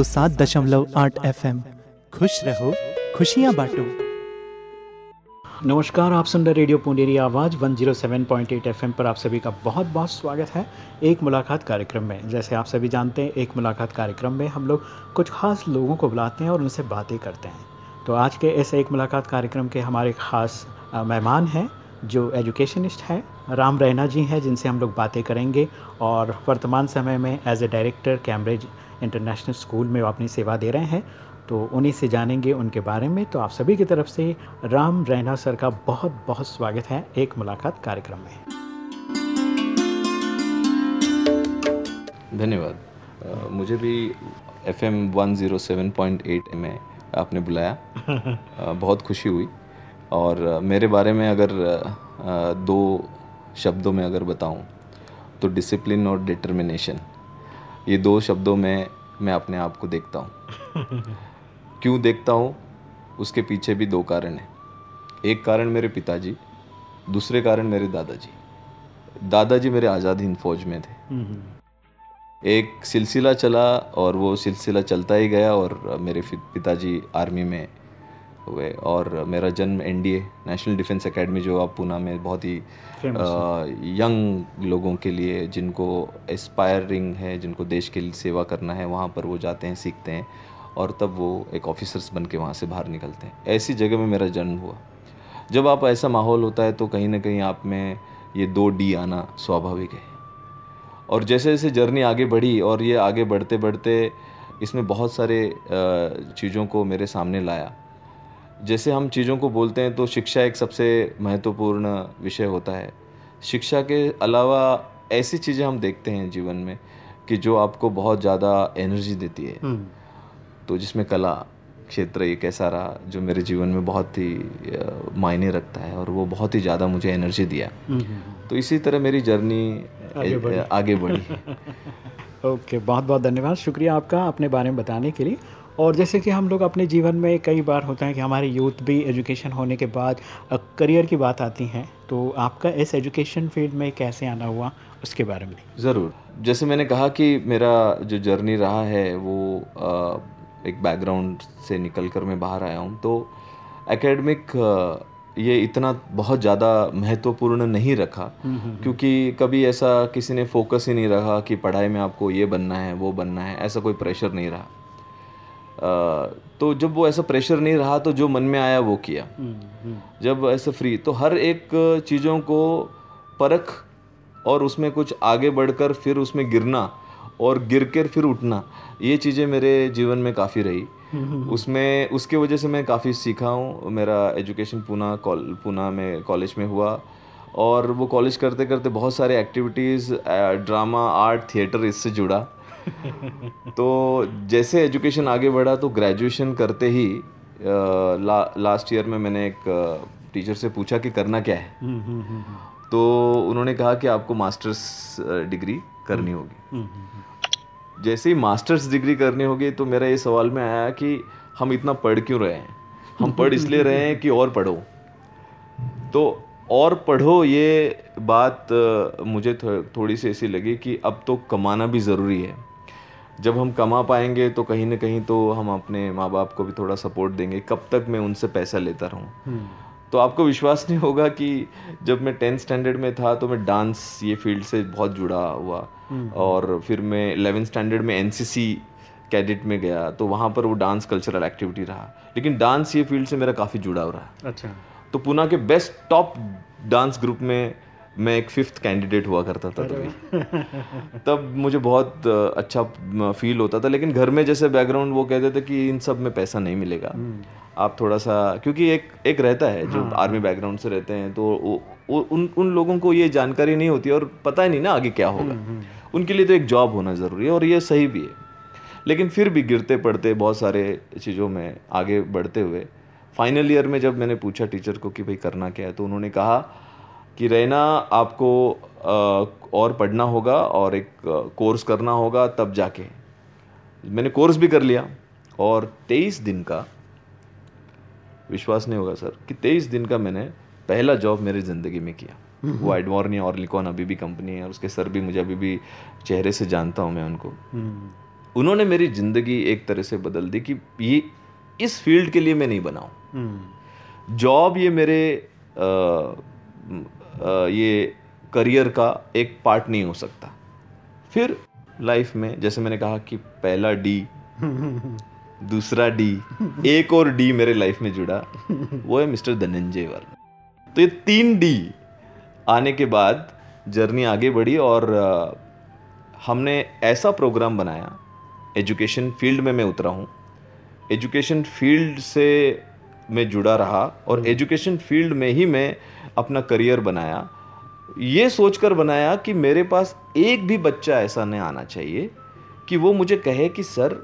107.8 दशमलव खुश रहो, खुशियाँ बांटो। नमस्कार, आप सुन रहे रेडियो पुंडेरी आवाज़ 107.8 ज़ीरो पर आप सभी का बहुत बहुत स्वागत है एक मुलाकात कार्यक्रम में। जैसे आप सभी जानते हैं, एक मुलाकात कार्यक्रम में हम लोग कुछ खास लोगों को बुलाते हैं और उनसे बातें करते हैं। तो आज के इस एक मुलाकात कार्यक्रम के हमारे खास मेहमान हैं, जो एजुकेशनिस्ट हैं, राम रैना जी हैं, जिनसे हम लोग बातें करेंगे और वर्तमान समय में as a director Cambridge international school में वो अपनी सेवा दे रहे हैं। तो उन्हीं से जानेंगे उनके बारे में। तो आप सभी की तरफ़ से राम रैना सर का बहुत बहुत स्वागत है एक मुलाकात कार्यक्रम में। धन्यवाद। मुझे भी F M one zero seven point eight में आपने बुलाया। बहुत खुशी हुई। और मेरे बारे में अगर दो शब्दों में अगर बताऊँ तो डिसिप्लिन और डिटर्मिनेशन ये दो शब्दों में मैं अपने आप को देखता हूँ। क्यों देखता हूँ? उसके पीछे भी दो कारण हैं। एक कारण मेरे पिताजी दूसरे कारण मेरे दादाजी। दादाजी मेरे आज़ाद हिंद फौज में थे। एक सिलसिला चला और वो सिलसिला चलता ही गया और मेरे पिताजी आर्मी में हुए। और मेरा जन्म एनडीए नेशनल डिफेंस एकेडमी जो आप पूना में बहुत ही यंग लोगों के लिए जिनको एस्पायरिंग है जिनको देश के लिए सेवा करना है वहाँ पर वो जाते हैं सीखते हैं और तब वो एक ऑफिसर्स बन के वहाँ से बाहर निकलते हैं। ऐसी जगह में मेरा जन्म हुआ। जब आप ऐसा माहौल होता है तो कहीं ना कहीं आप में ये दो डी आना स्वाभाविक है। और जैसे जैसे जर्नी आगे बढ़ी और ये आगे बढ़ते बढ़ते इसमें बहुत सारे चीज़ों को मेरे सामने लाया। जैसे हम चीज़ों को बोलते हैं तो शिक्षा एक सबसे महत्वपूर्ण विषय होता है। शिक्षा के अलावा ऐसी चीज़ें हम देखते हैं जीवन में कि जो आपको बहुत ज़्यादा एनर्जी देती है। हम्म। तो जिसमें कला क्षेत्र एक ऐसा रहा जो मेरे जीवन में बहुत ही मायने रखता है और वो बहुत ही ज़्यादा मुझे एनर्जी दिया। हम्म, हम्म, तो इसी तरह मेरी जर्नी आगे बढ़ी, आगे बढ़ी। ओके बहुत बहुत धन्यवाद। शुक्रिया आपका अपने बारे में बताने के लिए। और जैसे कि हम लोग अपने जीवन में कई बार होता है कि हमारे यूथ भी एजुकेशन होने के बाद करियर की बात आती है तो आपका इस एजुकेशन फ़ील्ड में कैसे आना हुआ उसके बारे में? ज़रूर। जैसे मैंने कहा कि मेरा जो जर्नी रहा है वो एक बैकग्राउंड से निकल कर मैं बाहर आया हूँ तो एकेडमिक ये इतना बहुत ज़्यादा महत्वपूर्ण नहीं रखा। हम्म, हम्म, हम्म। क्योंकि कभी ऐसा किसी ने फोकस ही नहीं रखा कि पढ़ाई में आपको ये बनना है वो बनना है ऐसा कोई प्रेशर नहीं रहा। तो जब वो ऐसा प्रेशर नहीं रहा तो जो मन में आया वो किया। हम्म, हम्म। जब ऐसा फ्री तो हर एक चीज़ों को परख और उसमें कुछ आगे बढ़कर फिर उसमें गिरना और गिर कर फिर उठना ये चीज़ें मेरे जीवन में काफ़ी रही। हम्म, उसमें उसके वजह से मैं काफ़ी सीखा हूँ। मेरा एजुकेशन पूना कॉल पूना में कॉलेज में हुआ और वो कॉलेज करते करते बहुत सारे एक्टिविटीज़ ड्रामा आर्ट थिएटर इससे जुड़ा। तो जैसे एजुकेशन आगे बढ़ा तो ग्रेजुएशन करते ही ला, लास्ट ईयर में मैंने एक टीचर से पूछा कि करना क्या है? हम्म, हम्म, हम्म, तो उन्होंने कहा कि आपको मास्टर्स डिग्री करनी होगी। जैसे ही मास्टर्स डिग्री करनी होगी तो मेरा ये सवाल में आया कि हम इतना पढ़ क्यों रहे हैं? हम पढ़ इसलिए रहे हैं कि और पढ़ो। तो और पढ़ो ये बात मुझे थोड़ी सी ऐसी लगी कि अब तो कमाना भी ज़रूरी है। जब हम कमा पाएँगे तो कहीं ना कहीं तो हम अपने माँ बाप को भी थोड़ा सपोर्ट देंगे। कब तक मैं उनसे पैसा लेता रहूँ? हम्म। तो आपको विश्वास नहीं होगा कि जब मैं टेंथ स्टैंडर्ड में था तो मैं डांस ये फ़ील्ड से बहुत जुड़ा हुआ। हम्म। और फिर मैं एलेवेंथ स्टैंडर्ड में एनसीसी कैडेट में गया तो वहाँ पर वो डांस कल्चरल एक्टिविटी रहा। लेकिन डांस ये फ़ील्ड से मेरा काफ़ी जुड़ा हो रहा। अच्छा। तो पुणे के बेस्ट टॉप डांस ग्रुप में मैं एक फिफ्थ कैंडिडेट हुआ करता था तभी तब मुझे बहुत अच्छा फील होता था लेकिन घर में जैसे बैकग्राउंड वो कहते थे कि इन सब में पैसा नहीं मिलेगा हम्म। आप थोड़ा सा क्योंकि एक एक रहता है जो हाँ। आर्मी बैकग्राउंड से रहते हैं तो वो, वो, उन उन लोगों को ये जानकारी नहीं होती और पता ही नहीं ना आगे क्या होगा हम्म, हम्म। उनके लिए तो एक जॉब होना ज़रूरी है और ये सही भी है लेकिन फिर भी गिरते पड़ते बहुत सारे चीज़ों में आगे बढ़ते हुए फाइनल ईयर में जब मैंने पूछा टीचर को कि भाई करना क्या है तो उन्होंने कहा कि रहना आपको और पढ़ना होगा और एक कोर्स करना होगा तब जाके। मैंने कोर्स भी कर लिया और तेईस दिन का विश्वास नहीं होगा सर कि तेईस दिन का मैंने पहला जॉब मेरी ज़िंदगी में किया। वो एडवॉर्नी और लिकॉन अभी भी कंपनी है उसके सर भी मुझे अभी भी चेहरे से जानता हूँ मैं उनको। उन्होंने मेरी ज़िंदगी एक तरह से बदल दी कि ये इस फ़ील्ड के लिए मैं नहीं बनाऊँ जॉब ये मेरे आ, ये करियर का एक पार्ट नहीं हो सकता। फिर लाइफ में जैसे मैंने कहा कि पहला डी दूसरा डी एक और डी मेरे लाइफ में जुड़ा, वो है मिस्टर धनंजय वर्मा। तो ये तीन डी आने के बाद जर्नी आगे बढ़ी और हमने ऐसा प्रोग्राम बनाया, एजुकेशन फ़ील्ड में मैं उतरा हूँ। एजुकेशन फ़ील्ड से मैं जुड़ा रहा और एजुकेशन फ़ील्ड में ही मैं अपना करियर बनाया। ये सोचकर बनाया कि मेरे पास एक भी बच्चा ऐसा नहीं आना चाहिए कि वो मुझे कहे कि सर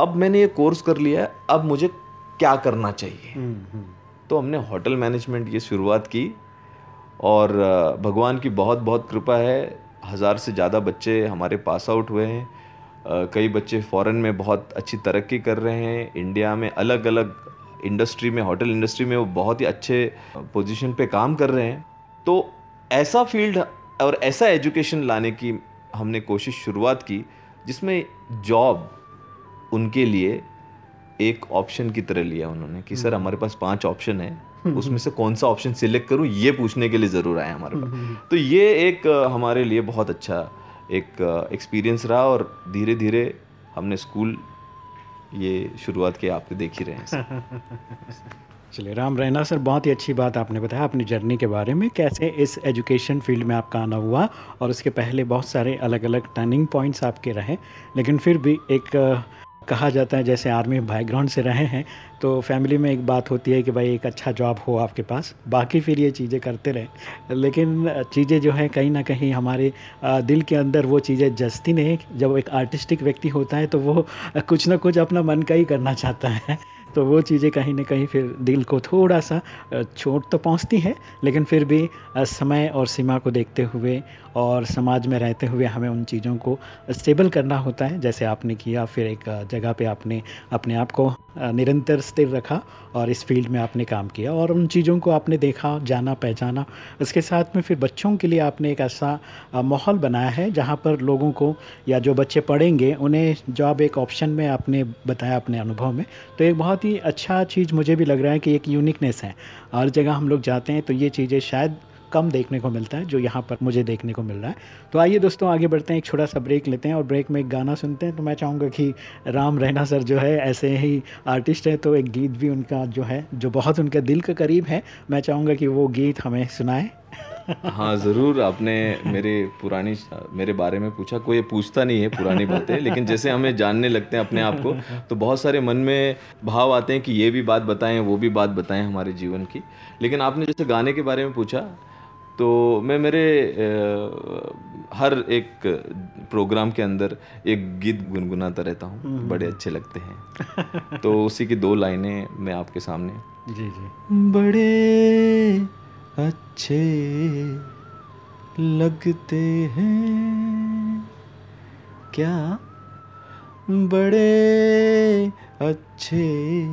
अब मैंने ये कोर्स कर लिया है अब मुझे क्या करना चाहिए? हम्म, हम्म। तो हमने होटल मैनेजमेंट ये शुरुआत की और भगवान की बहुत बहुत कृपा है। हज़ार से ज़्यादा बच्चे हमारे पास आउट हुए हैं। कई बच्चे फ़ॉरेन में बहुत अच्छी तरक्की कर रहे हैं। इंडिया में अलग अलग इंडस्ट्री में होटल इंडस्ट्री में वो बहुत ही अच्छे पोजीशन पे काम कर रहे हैं। तो ऐसा फ़ील्ड और ऐसा एजुकेशन लाने की हमने कोशिश शुरुआत की जिसमें जॉब उनके लिए एक ऑप्शन की तरह लिया उन्होंने कि सर हम्म। हमारे पास पाँच ऑप्शन है उसमें से कौन सा ऑप्शन सिलेक्ट करूँ ये पूछने के लिए ज़रूर आए हमारे पास। हम्म, हम्म, तो ये एक हमारे लिए बहुत अच्छा एक एक्सपीरियंस रहा और धीरे धीरे हमने स्कूल ये शुरुआत की आपने देख ही रहे हैं चलिए, राम रैना सर, बहुत ही अच्छी बात आपने बताया अपनी जर्नी के बारे में, कैसे इस एजुकेशन फ़ील्ड में आपका आना हुआ और उसके पहले बहुत सारे अलग अलग टर्निंग पॉइंट्स आपके रहे, लेकिन फिर भी एक कहा जाता है, जैसे आर्मी बैकग्राउंड से रहे हैं तो फैमिली में एक बात होती है कि भाई एक अच्छा जॉब हो आपके पास, बाकी फिर ये चीज़ें करते रहें। लेकिन चीज़ें जो हैं, कहीं ना कहीं हमारे दिल के अंदर वो चीज़ें जस्ती नहीं, जब एक आर्टिस्टिक व्यक्ति होता है तो वो कुछ ना कुछ अपना मन का ही करना चाहता है। तो वो चीज़ें कहीं ना कहीं फिर दिल को थोड़ा सा चोट तो पहुँचती है, लेकिन फिर भी समय और सीमा को देखते हुए और समाज में रहते हुए हमें उन चीज़ों को स्टेबल करना होता है, जैसे आपने किया, फिर एक जगह पे आपने अपने आप को निरंतर स्थिर रखा और इस फ़ील्ड में आपने काम किया और उन चीज़ों को आपने देखा, जाना, पहचाना। उसके साथ में फिर बच्चों के लिए आपने एक ऐसा माहौल बनाया है जहाँ पर लोगों को या जो बच्चे पढ़ेंगे, उन्हें जॉब एक ऑप्शन में आपने बताया अपने अनुभव में। तो एक बहुत ही अच्छा चीज़ मुझे भी लग रहा है कि एक यूनिकनेस है। हर जगह हम लोग जाते हैं तो ये चीज़ें शायद कम देखने को मिलता है, जो यहाँ पर मुझे देखने को मिल रहा है। तो आइए दोस्तों, आगे बढ़ते हैं, एक छोटा सा ब्रेक लेते हैं और ब्रेक में एक गाना सुनते हैं। तो मैं चाहूँगा कि राम रैना सर जो है, ऐसे ही आर्टिस्ट हैं तो एक गीत भी उनका जो है, जो बहुत उनके दिल के करीब है। मैं चाहूँगा कि वो गीत हमें सुनाए। हाँ ज़रूर। आपने मेरे पुरानी, मेरे बारे में पूछा। कोई पूछता नहीं है पुरानी बातें, लेकिन जैसे हमें जानने लगते हैं अपने आप को तो बहुत सारे मन में भाव आते हैं कि ये भी बात बताएँ, वो भी बात बताएँ हमारे जीवन की। लेकिन आपने जैसे गाने के बारे में पूछा तो मैं मेरे आ, हर एक प्रोग्राम के अंदर एक गीत गुनगुनाता रहता हूँ हम्म। बड़े अच्छे लगते हैं। तो उसी की दो लाइनें मैं आपके सामने। जी जी। बड़े अच्छे लगते हैं। क्या? बड़े अच्छे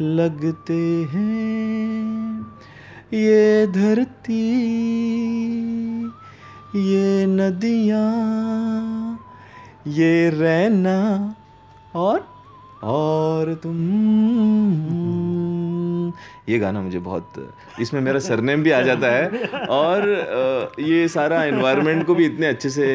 लगते हैं। ये धरती ये नदियाँ ये रहना और और तुम। ये गाना मुझे बहुत इसमें मेरा सरनेम भी आ जाता है और ये सारा एनवायरनमेंट को भी इतने अच्छे से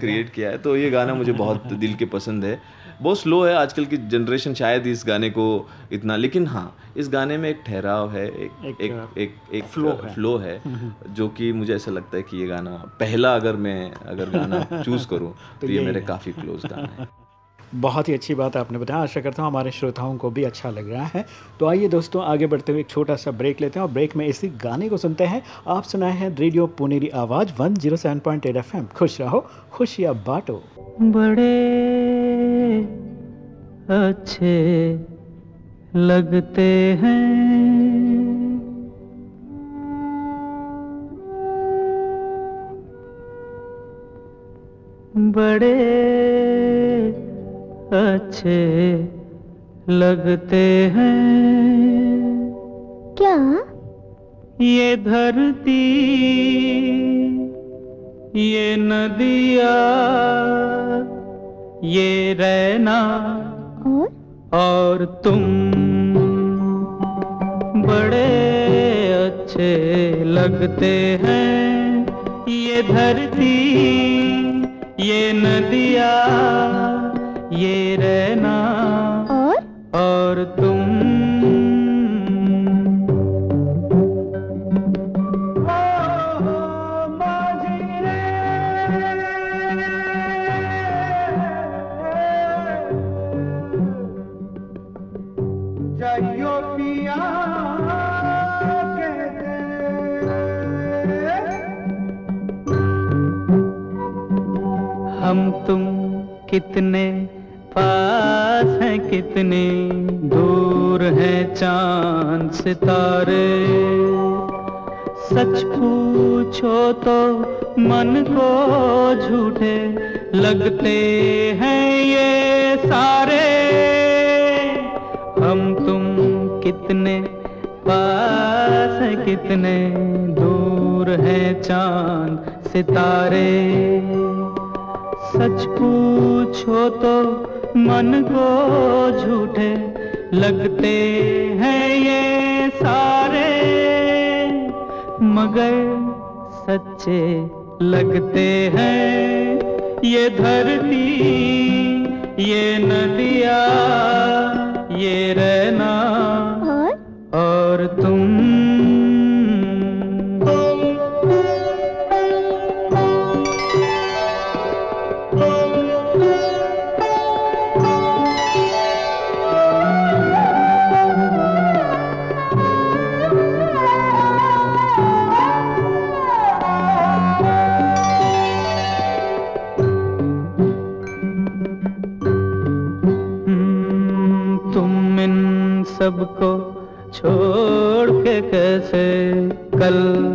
क्रिएट किया है तो ये गाना मुझे बहुत दिल के पसंद है। बहुत स्लो है आजकल की जनरेशन शायद इस गाने को इतना लेकिन हाँ इस गाने में एक ठहराव है एक एक एक एक, एक फ्लो है, फ्लो है जो कि मुझे ऐसा लगता है कि ये गाना पहला अगर मैं अगर गाना चूज़ करूँ तो, तो ये मेरे काफ़ी क्लोज गाना है। बहुत ही अच्छी बात आपने बताया। आशा करता हूँ हमारे श्रोताओं को भी अच्छा लग रहा है। तो आइए दोस्तों आगे बढ़ते हुए एक छोटा सा ब्रेक लेते हैं और ब्रेक में इसी गाने को सुनते हैं। आप सुनाए हैं radio Puneri Awaaz one zero seven point eight F खुश रहो खुशियाँ बांटो। बड़े अच्छे लगते हैं। बड़े अच्छे लगते हैं। क्या? ये धरती ये नदिया ये रहना और? और तुम बड़े अच्छे लगते हैं। ये धरती ये नदिया ये रहना और? और तुम कितने पास हैं, कितने दूर हैं चाँद सितारे। सच पूछो तो मन को झूठे लगते हैं ये सारे। हम तुम कितने पास हैं, कितने दूर हैं चाँद सितारे। सच पूछो तो मन को झूठे लगते हैं ये सारे मगर सच्चे लगते हैं ये धरती ये नदिया ये रहना और? और कल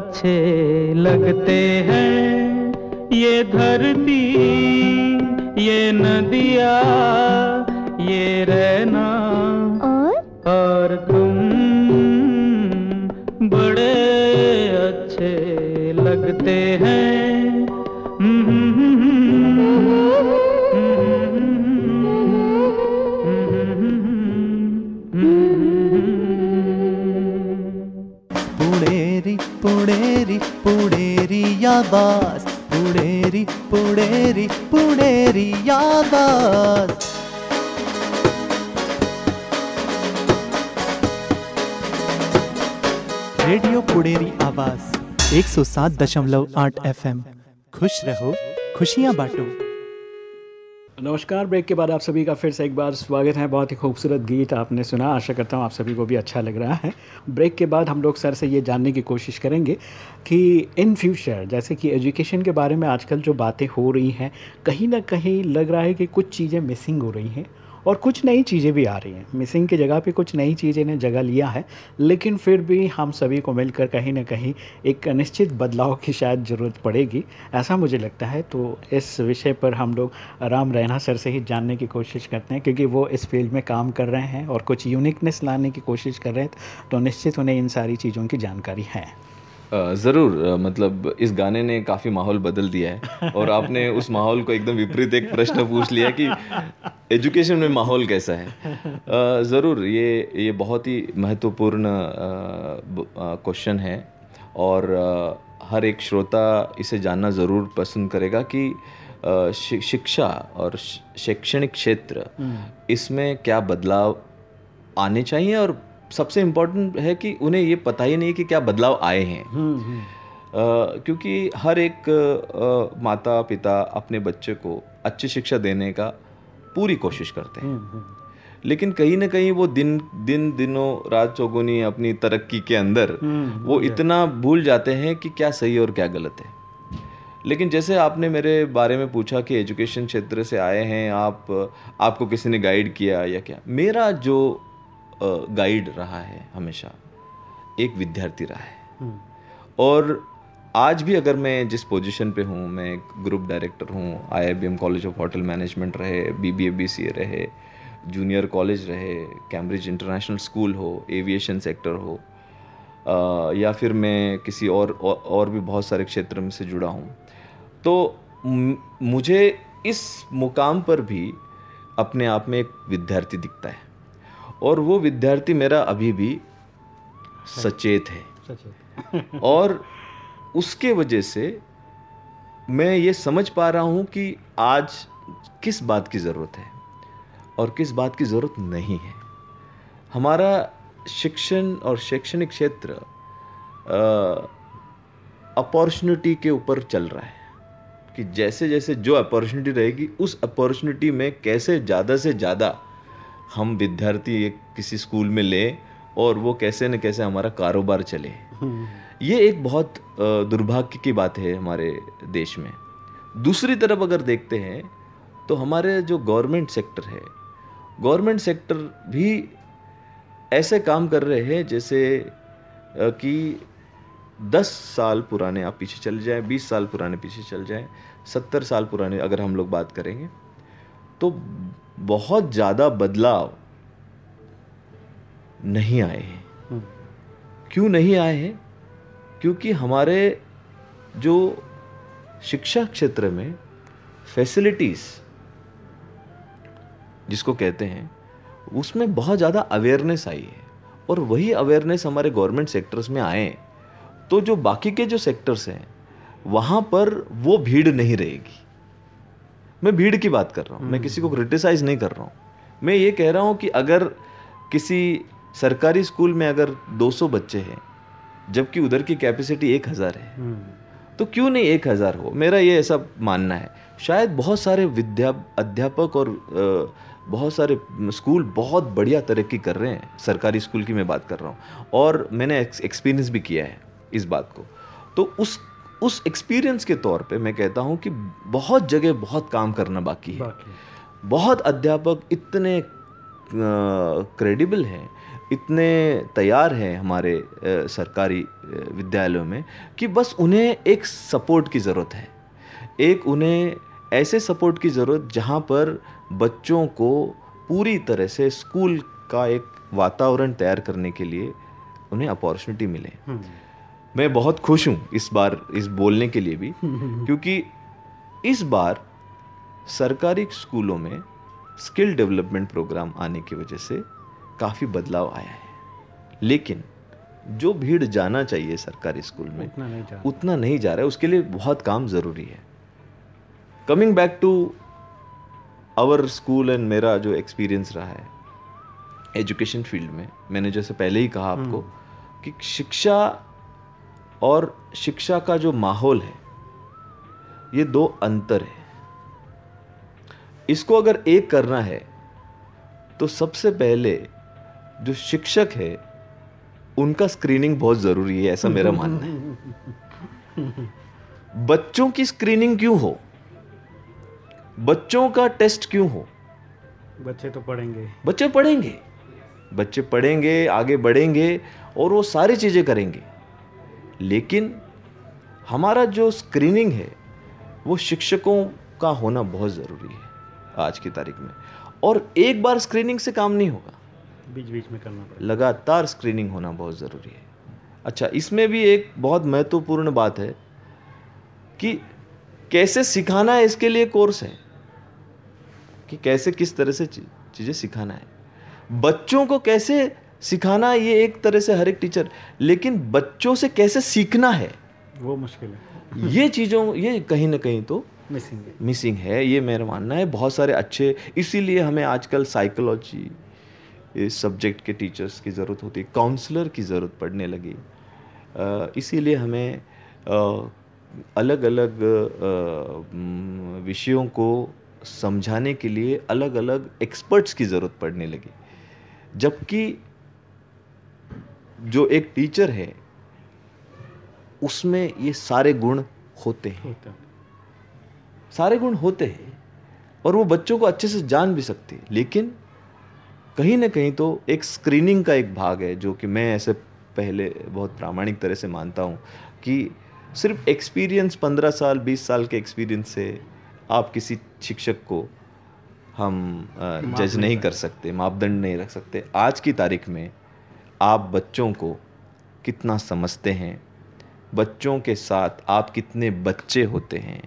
अच्छे लगते हैं। ये धरती ये नदिया ये रहना और? और तुम बड़े अच्छे लगते हैं। यादास पुणेरी पुणेरी पुणेरी आवाज़ रेडियो पुणेरी आवाज़ 107.8 एफएम। खुश रहो खुशियाँ बांटो। नमस्कार, ब्रेक के बाद आप सभी का फिर से एक बार स्वागत है। बहुत ही खूबसूरत गीत आपने सुना। आशा करता हूँ आप सभी को भी अच्छा लग रहा है। ब्रेक के बाद हम लोग सर से ये जानने की कोशिश करेंगे कि इन फ्यूचर, जैसे कि एजुकेशन के बारे में आजकल जो बातें हो रही हैं, कहीं ना कहीं लग रहा है कि कुछ चीज़ें मिसिंग हो रही हैं। और कुछ नई चीज़ें भी आ रही हैं। मिसिंग की जगह पे कुछ नई चीज़ें ने जगह लिया है, लेकिन फिर भी हम सभी को मिलकर कहीं ना कहीं एक निश्चित बदलाव की शायद ज़रूरत पड़ेगी, ऐसा मुझे लगता है। तो इस विषय पर हम लोग राम रैना सर से ही जानने की कोशिश करते हैं, क्योंकि वो इस फ़ील्ड में काम कर रहे हैं और कुछ यूनिकनेस लाने की कोशिश कर रहे हैं तो निश्चित उन्हें इन सारी चीज़ों की जानकारी है। ज़रूर मतलब इस गाने ने काफ़ी माहौल बदल दिया है। और आपने उस माहौल को एकदम विपरीत एक प्रश्न पूछ लिया कि एजुकेशन में माहौल कैसा है? ज़रूर ये ये बहुत ही महत्वपूर्ण क्वेश्चन है। और हर एक श्रोता इसे जानना ज़रूर पसंद करेगा कि शिक्षा और शैक्षणिक क्षेत्र इसमें क्या बदलाव आने चाहिए और सबसे इम्पोर्टेंट है कि उन्हें ये पता ही नहीं कि क्या बदलाव आए हैं। अ, क्योंकि हर एक अ, माता पिता अपने बच्चे को अच्छी शिक्षा देने का पूरी कोशिश करते हैं। लेकिन कहीं ना कहीं वो दिन दिन दिनों रात चौगुनी अपनी तरक्की के अंदर वो इतना भूल जाते हैं कि क्या सही और क्या गलत है। लेकिन जैसे आपने मेरे बारे में पूछा कि एजुकेशन क्षेत्र से आए हैं आप आपको किसी ने गाइड किया या क्या मेरा जो गाइड रहा है हमेशा। एक विद्यार्थी रहा है। और आज भी अगर मैं जिस पोजीशन पे हूँ मैं एक ग्रुप डायरेक्टर हूँ IIBM college of hotel management रहे बीबीए बीसीए रहे जूनियर कॉलेज रहे कैम्ब्रिज इंटरनेशनल स्कूल हो एविएशन सेक्टर हो अ, या फिर मैं किसी और और, और भी बहुत सारे क्षेत्र में से जुड़ा हूँ तो मुझे इस मुकाम पर भी अपने आप में एक विद्यार्थी दिखता है। और वो विद्यार्थी मेरा अभी भी सचेत है। और उसके वजह से मैं ये समझ पा रहा हूँ कि आज किस बात की ज़रूरत है और किस बात की ज़रूरत नहीं है। हमारा शिक्षण और शैक्षणिक क्षेत्र अपॉर्चुनिटी के ऊपर चल रहा है कि जैसे जैसे जो अपॉर्चुनिटी रहेगी उस अपॉर्चुनिटी में कैसे ज़्यादा से ज़्यादा हम विद्यार्थी एक किसी स्कूल में ले और वो कैसे न कैसे हमारा कारोबार चले। ये एक बहुत दुर्भाग्य की बात है हमारे देश में। दूसरी तरफ़ अगर देखते हैं तो हमारे जो गवर्नमेंट सेक्टर है, गवर्नमेंट सेक्टर भी ऐसे काम कर रहे हैं जैसे कि दस साल पुराने आप पीछे चल जाएँ, बीस साल पुराने पीछे चल जाएँ, सत्तर साल पुराने अगर हम लोग बात करेंगे तो बहुत ज़्यादा बदलाव नहीं आए हैं। क्यों नहीं आए हैं? क्योंकि हमारे जो शिक्षा क्षेत्र में फैसिलिटीज़ जिसको कहते हैं उसमें बहुत ज़्यादा अवेयरनेस आई है। और वही अवेयरनेस हमारे गवर्नमेंट सेक्टर्स में आए तो जो बाकी के जो सेक्टर्स हैं वहाँ पर वो भीड़ नहीं रहेगी। मैं भीड़ की बात कर रहा हूँ मैं किसी को क्रिटिसाइज नहीं कर रहा हूँ। मैं ये कह रहा हूँ कि अगर किसी सरकारी स्कूल में अगर 200 बच्चे हैं जबकि उधर की कैपेसिटी 1000 है तो क्यों नहीं 1000 हो? मेरा ये ऐसा मानना है। शायद बहुत सारे विद्या अध्यापक और बहुत सारे स्कूल बहुत बढ़िया तरक्की कर रहे हैं। सरकारी स्कूल की मैं बात कर रहा हूँ। और मैंने एक्सपीरियंस भी किया है इस बात को। तो उस उस एक्सपीरियंस के तौर पे मैं कहता हूँ कि बहुत जगह बहुत काम करना बाकी है। बाकी बहुत अध्यापक इतने क्रेडिबल हैं इतने तैयार हैं हमारे सरकारी विद्यालयों में कि बस उन्हें एक सपोर्ट की ज़रूरत है। एक उन्हें ऐसे सपोर्ट की ज़रूरत जहाँ पर बच्चों को पूरी तरह से स्कूल का एक वातावरण तैयार करने के लिए उन्हें अपॉर्चुनिटी मिले। मैं बहुत खुश हूँ इस बार इस बोलने के लिए भी क्योंकि इस बार सरकारी स्कूलों में स्किल डेवलपमेंट प्रोग्राम आने की वजह से काफ़ी बदलाव आया है। लेकिन जो भीड़ जाना चाहिए सरकारी स्कूल में उतना नहीं जा उतना नहीं जा रहा है। उसके लिए बहुत काम ज़रूरी है। Coming back to our school and मेरा जो एक्सपीरियंस रहा है एजुकेशन फ़ील्ड में मैंने जैसे पहले ही कहा आपको कि शिक्षा और शिक्षा का जो माहौल है ये दो अंतर है। इसको अगर एक करना है तो सबसे पहले जो शिक्षक है उनका स्क्रीनिंग बहुत ज़रूरी है ऐसा मेरा मानना है। बच्चों की स्क्रीनिंग क्यों हो? बच्चों का टेस्ट क्यों हो? बच्चे तो पढ़ेंगे। बच्चे पढ़ेंगे। बच्चे पढ़ेंगे आगे बढ़ेंगे और वो सारी चीज़ें करेंगे। लेकिन हमारा जो स्क्रीनिंग है वो शिक्षकों का होना बहुत ज़रूरी है आज की तारीख में। और एक बार स्क्रीनिंग से काम नहीं होगा। बीच बीच में करना पड़ेगा। लगातार स्क्रीनिंग होना बहुत ज़रूरी है। अच्छा इसमें भी एक बहुत महत्वपूर्ण बात है कि कैसे सिखाना है इसके लिए कोर्स है कि कैसे किस तरह से चीज़ें सिखाना है। बच्चों को कैसे सिखाना ये एक तरह से हर एक टीचर लेकिन बच्चों से कैसे सीखना है? वो मुश्किल है। ये चीज़ों ये कहीं ना कहीं तो मिसिंग है। मिसिंग है ये मेरा मानना है। बहुत सारे अच्छे इसीलिए हमें आजकल साइकोलॉजी इस सब्जेक्ट के टीचर्स की ज़रूरत होती है काउंसलर की ज़रूरत पड़ने लगी। इसीलिए हमें अलग अलग विषयों को समझाने के लिए अलग अलग एक्सपर्ट्स की ज़रूरत पड़ने लगी। जबकि जो एक टीचर है उसमें ये सारे गुण होते हैं। सारे गुण होते हैं और वो बच्चों को अच्छे से जान भी सकते हैं। लेकिन कहीं ना कहीं तो एक स्क्रीनिंग का एक भाग है जो कि मैं ऐसे पहले बहुत प्रामाणिक तरह से मानता हूँ कि सिर्फ़ एक्सपीरियंस पंद्रह साल बीस साल के एक्सपीरियंस से आप किसी शिक्षक को हम जज नहीं कर सकते मापदंड नहीं रख सकते। आज की तारीख में आप बच्चों को कितना समझते हैं? बच्चों के साथ आप कितने बच्चे होते हैं?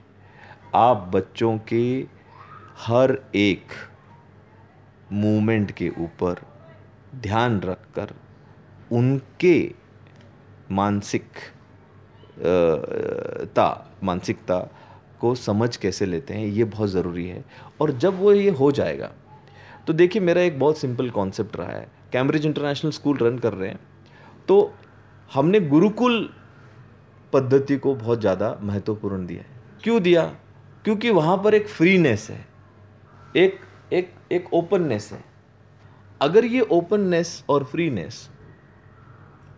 आप बच्चों के हर एक मूवमेंट के ऊपर ध्यान रखकर उनके मानसिक ता, मानसिकता को समझ कैसे लेते हैं, ये बहुत ज़रूरी है। और जब वो ये हो जाएगा तो देखिए मेरा एक बहुत सिंपल कॉन्सेप्ट रहा है। कैम्ब्रिज इंटरनेशनल स्कूल रन कर रहे हैं। तो हमने गुरुकुल पद्धति को बहुत ज़्यादा महत्वपूर्ण दिया है। क्यों दिया? क्योंकि वहाँ पर एक फ्रीनेस है। एक एक एक ओपननेस है। अगर ये ओपननेस और फ्रीनेस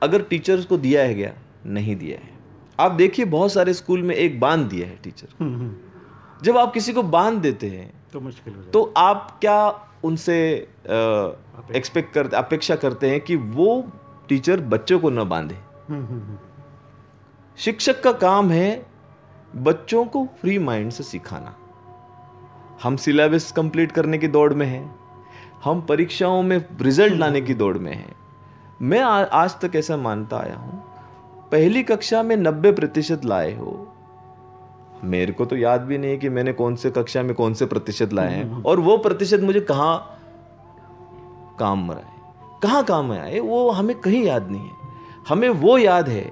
अगर टीचर्स को दिया है गया नहीं दिया है। आप देखिए बहुत सारे स्कूल में एक बाँध दिया है टीचर हम्म, हम्म, जब आप किसी को बाँध देते हैं तो मुश्किल तो आप क्या उनसे एक्सपेक्ट करते अपेक्षा करते हैं कि वो टीचर बच्चों को न बांधे। हम्म, हम्म, हम्म, शिक्षक का काम है बच्चों को फ्री माइंड से सिखाना। हम सिलेबस कंप्लीट करने की दौड़ में हैं। हम परीक्षाओं में रिज़ल्ट लाने की दौड़ में हैं। मैं आ, आज तक ऐसा मानता आया हूँ। पहली कक्षा में नब्बे प्रतिशत लाए हो। मेरे को तो याद भी नहीं है कि मैंने कौन से कक्षा में कौन से प्रतिशत लाए हैं। और वो प्रतिशत मुझे कहाँ काम आए? कहाँ काम आए? वो हमें कहीं याद नहीं है। हमें वो याद है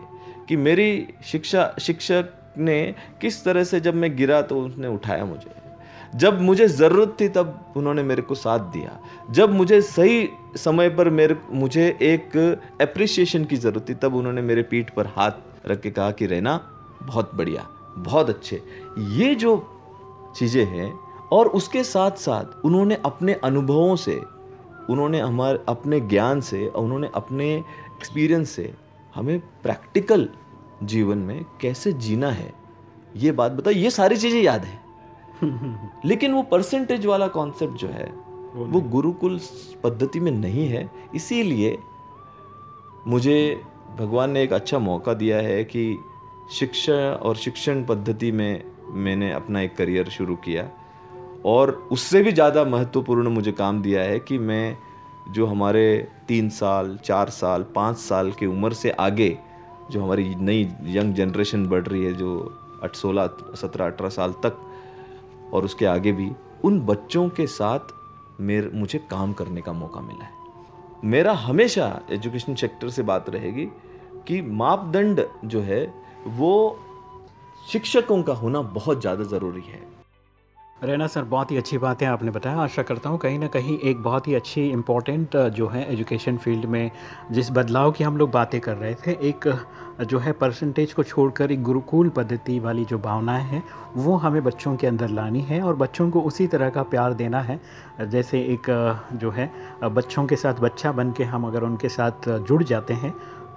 कि मेरी शिक्षा शिक्षक ने किस तरह से जब मैं गिरा तो उसने उठाया मुझे। जब मुझे ज़रूरत थी तब उन्होंने मेरे को साथ दिया। जब मुझे सही समय पर मेरे मुझे एक अप्रिसिएशन की ज़रूरत थी तब उन्होंने मेरे पीठ पर हाथ रख के कहा कि रहना बहुत बढ़िया। बहुत अच्छे। ये जो चीज़ें हैं और उसके साथ साथ उन्होंने अपने अनुभवों से उन्होंने हमारे अपने ज्ञान से उन्होंने अपने एक्सपीरियंस से हमें प्रैक्टिकल जीवन में कैसे जीना है ये बात बताओ ये सारी चीज़ें याद है। लेकिन वो परसेंटेज वाला कॉन्सेप्ट जो है वो गुरुकुल पद्धति में नहीं है। इसीलिए मुझे भगवान ने एक अच्छा मौका दिया है कि शिक्षा और शिक्षण पद्धति में मैंने अपना एक करियर शुरू किया। और उससे भी ज़्यादा महत्वपूर्ण मुझे काम दिया है कि मैं जो हमारे तीन साल, चार साल, पाँच साल की उम्र से आगे जो हमारी नई यंग जनरेशन बढ़ रही है, जो अठ सोलह, सत्रह, अठारह साल तक और उसके आगे भी, उन बच्चों के साथ मेरे, मुझे काम करने का मौका मिला है। मेरा हमेशा एजुकेशन सेक्टर से बात रहेगी कि मापदंड जो है वो शिक्षकों का होना बहुत ज़्यादा ज़रूरी है। रैना सर, बहुत ही अच्छी बात आपने बताया। आशा करता हूँ कहीं ना कहीं एक बहुत ही अच्छी इंपॉर्टेंट जो है एजुकेशन फ़ील्ड में जिस बदलाव की हम लोग बातें कर रहे थे, एक जो है परसेंटेज को छोड़कर एक गुरुकुल पद्धति वाली जो भावनाएँ हैं, वो हमें बच्चों के अंदर लानी है और बच्चों को उसी तरह का प्यार देना है। जैसे एक जो है बच्चों के साथ बच्चा बन के हम अगर उनके साथ जुड़ जाते हैं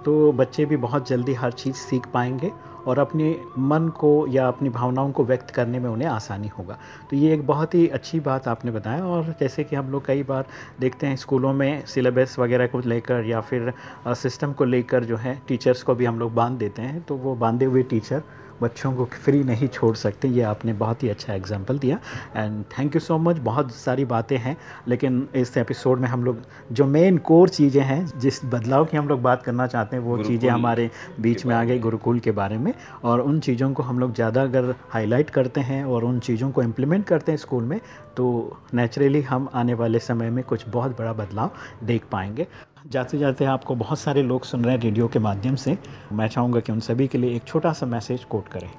तो बच्चे भी बहुत जल्दी हर चीज़ सीख पाएँगे और अपने मन को या अपनी भावनाओं को व्यक्त करने में उन्हें आसानी होगा। तो ये एक बहुत ही अच्छी बात आपने बताया और जैसे कि हम लोग कई बार देखते हैं स्कूलों में सिलेबस वगैरह को लेकर या फिर सिस्टम को लेकर जो है टीचर्स को भी हम लोग बाँध देते हैं तो वो बांधे हुए टीचर बच्चों को फ्री नहीं छोड़ सकते ये आपने बहुत ही अच्छा एग्ज़ाम्पल दिया। And thank you so much बहुत सारी बातें हैं लेकिन इस एपिसोड में हम लोग जो मेन कोर चीज़ें हैं जिस बदलाव की हम लोग बात करना चाहते हैं वो चीज़ें हमारे बीच में आ गई गुरुकुल के बारे में। और उन चीज़ों को हम लोग ज़्यादा अगर हाईलाइट करते हैं और उन चीज़ों को इम्प्लीमेंट करते हैं स्कूल में तो नेचुरली हम आने वाले समय में कुछ बहुत बड़ा बदलाव देख पाएँगे। जाते जाते आपको बहुत सारे लोग सुन रहे हैं रेडियो के माध्यम से। मैं चाहूँगा कि उन सभी के लिए एक छोटा सा मैसेज कोट करें।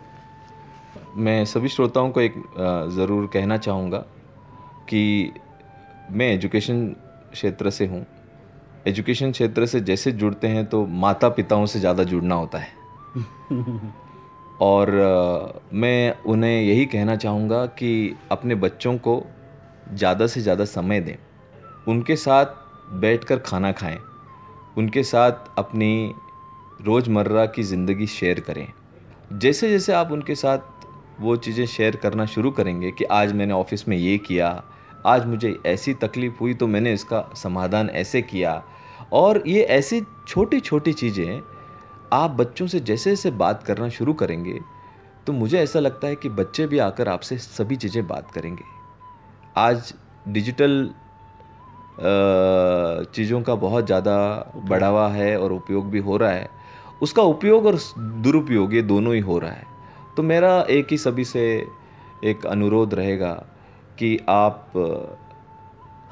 मैं सभी श्रोताओं को एक ज़रूर कहना चाहूँगा कि मैं एजुकेशन क्षेत्र से हूँ। एजुकेशन क्षेत्र से जैसे जुड़ते हैं तो माता पिताओं से ज़्यादा जुड़ना होता है। और मैं उन्हें यही कहना चाहूँगा कि अपने बच्चों को ज़्यादा से ज़्यादा समय दें। उनके साथ बैठकर खाना खाएँ। उनके साथ अपनी रोज़मर्रा की ज़िंदगी शेयर करें। जैसे जैसे आप उनके साथ वो चीज़ें शेयर करना शुरू करेंगे कि आज मैंने ऑफ़िस में ये किया, आज मुझे ऐसी तकलीफ़ हुई तो मैंने इसका समाधान ऐसे किया। और ये ऐसी छोटी छोटी चीज़ें आप बच्चों से जैसे जैसे बात करना शुरू करेंगे तो मुझे ऐसा लगता है कि बच्चे भी आकर आपसे सभी चीज़ें बात करेंगे। आज डिजिटल चीज़ों का बहुत ज़्यादा बढ़ावा है और उपयोग भी हो रहा है। उसका उपयोग और दुरुपयोग ये दोनों ही हो रहा है। तो मेरा एक ही सभी से एक अनुरोध रहेगा कि आप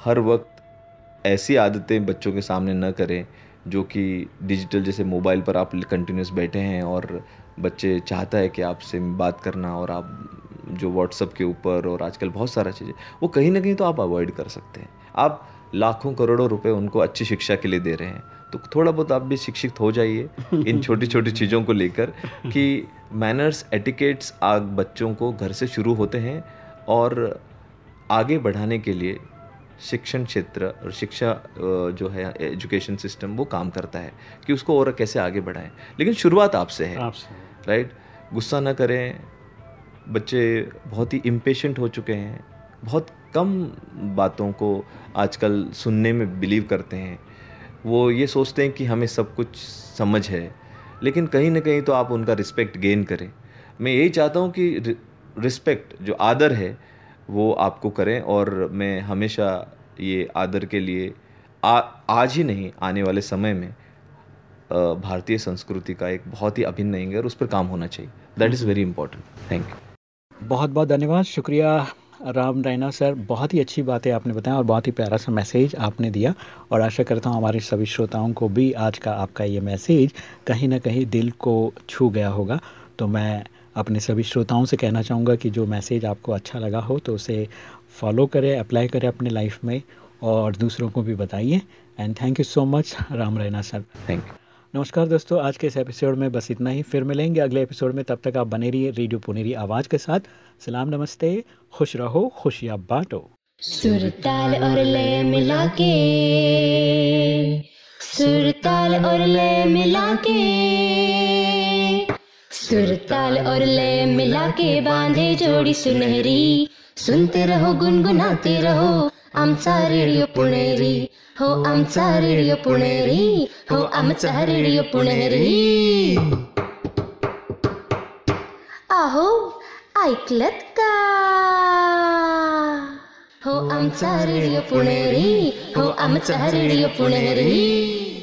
हर वक्त ऐसी आदतें बच्चों के सामने न करें, जो कि डिजिटल जैसे मोबाइल पर आप कंटिन्यूस बैठे हैं और बच्चे चाहता है कि आपसे बात करना और आप जो व्हाट्सअप के ऊपर और आजकल बहुत सारा चीज़ें, वो कहीं ना कहीं तो आप अवॉइड कर सकते हैं। आप लाखों करोड़ों रुपए उनको अच्छी शिक्षा के लिए दे रहे हैं। तो थोड़ा बहुत आप भी शिक्षित हो जाइए इन छोटी छोटी चीज़ों को लेकर कि मैनर्स एटिकेट्स आग बच्चों को घर से शुरू होते हैं और आगे बढ़ाने के लिए शिक्षण क्षेत्र और शिक्षा जो है एजुकेशन सिस्टम वो काम करता है कि उसको और कैसे आगे बढ़ाएँ। लेकिन शुरुआत आपसे है। राइट गुस्सा ना करें। बच्चे बहुत ही इम्पेशेंट हो चुके हैं। बहुत कम बातों को आजकल सुनने में बिलीव करते हैं। वो ये सोचते हैं कि हमें सब कुछ समझ है लेकिन कहीं ना कहीं तो आप उनका रिस्पेक्ट गेन करें। मैं यही चाहता हूँ कि रिस्पेक्ट जो आदर है वो आपको करें और मैं हमेशा ये आदर के लिए आ, आज ही नहीं आने वाले समय में भारतीय संस्कृति का एक बहुत ही अभिन्न अंग है और उस पर काम होना चाहिए। That is very important thank you बहुत बहुत धन्यवाद। शुक्रिया। राम रैना सर, बहुत ही अच्छी बातें आपने बताया और बहुत ही प्यारा सा मैसेज आपने दिया और आशा करता हूँ हमारे सभी श्रोताओं को भी आज का आपका ये मैसेज कहीं ना कहीं दिल को छू गया होगा। तो मैं अपने सभी श्रोताओं से कहना चाहूँगा कि जो मैसेज आपको अच्छा लगा हो तो उसे फॉलो करें, अप्लाई करें अपने लाइफ में और दूसरों को भी बताइए। And thank you so much Ram Raina sir. Thank you नमस्कार दोस्तों, आज के इस एपिसोड में बस इतना ही। फिर मिलेंगे अगले एपिसोड में। तब तक आप बने रहिए रेडियो पुनेरी आवाज़ के साथ। सलाम, नमस्ते। खुश रहो, खुशियाँ बांटो। सुर, ताल और लय मिला के, सुर, ताल और लय मिला के और लय मिला के बांधे जोड़ी सुनहरी। सुनते रहो, गुनगुनाते रहो। आमचा रेडिओ पुणेरी. हो आमचा रेडिओ पुणेरी. हो आमचा रेडिओ पुणेरी. आहो ऐकलत का? हो आमचा रेडिओ पुणेरी. हो आमचा रेडिओ पुणेरी.